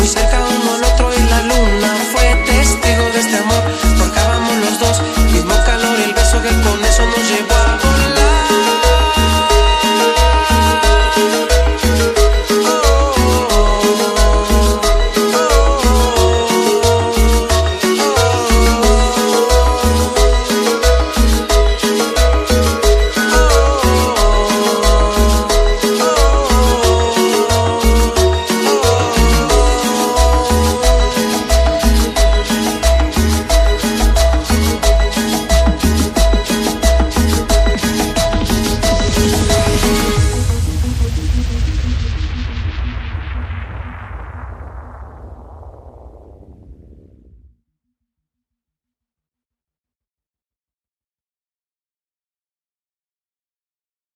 muy cerca uno al otro y la luna fue testigo de este amor. Forjábamos los dos, mismo calor, el beso que con eso nos llevó